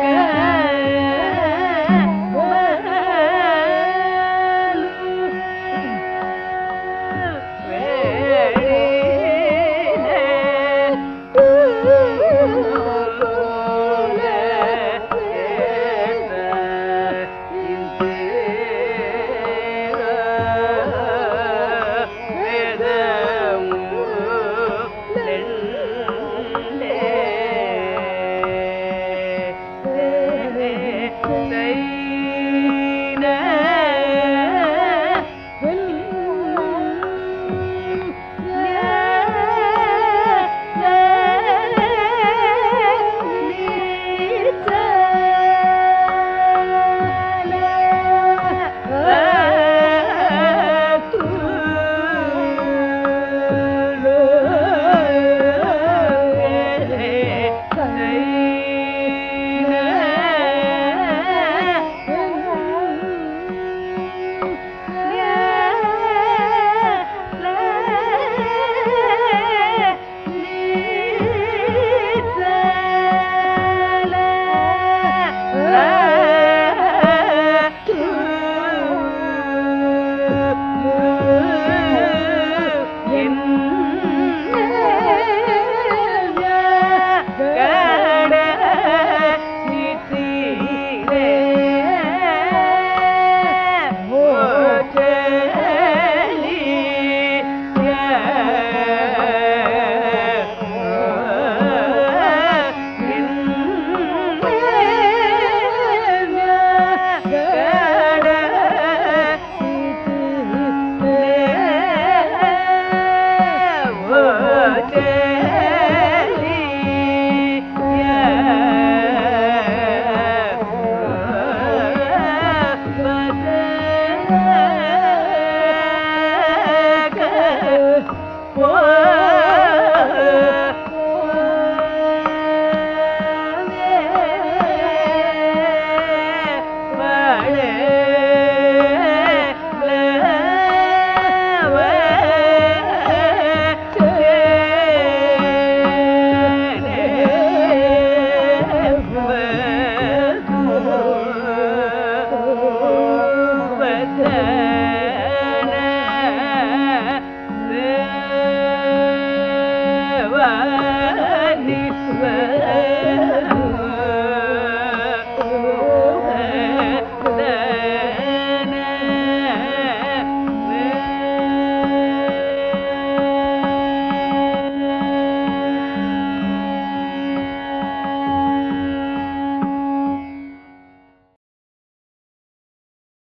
Yeah.